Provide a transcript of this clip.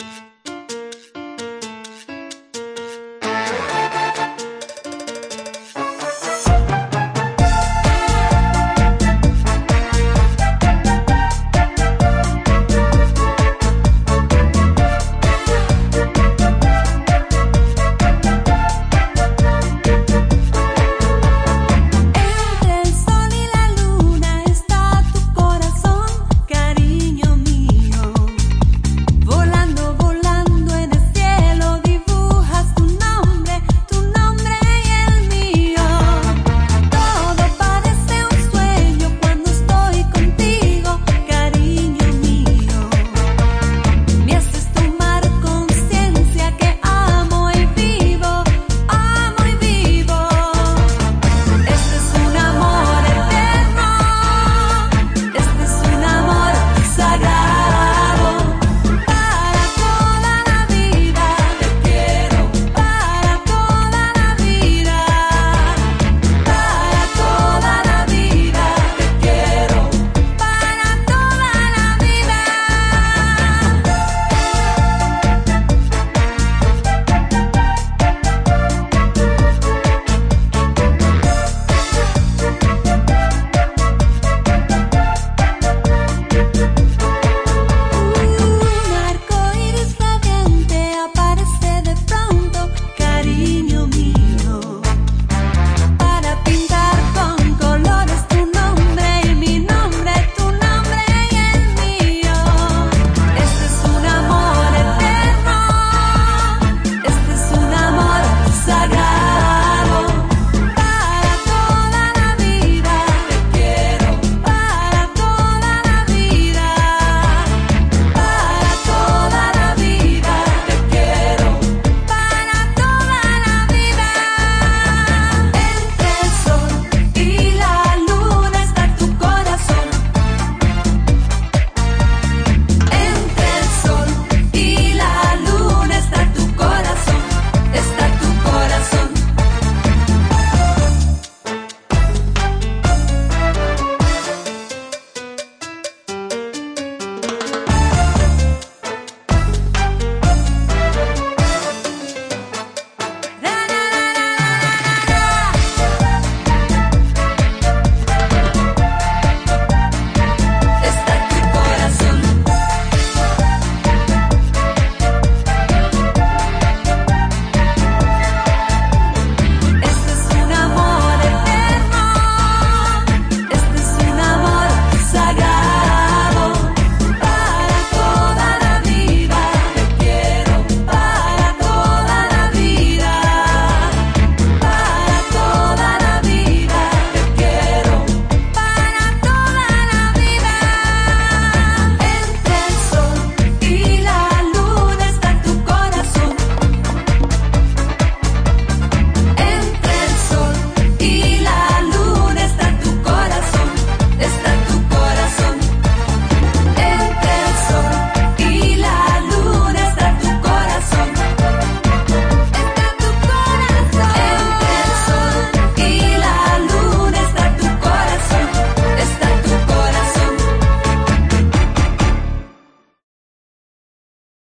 you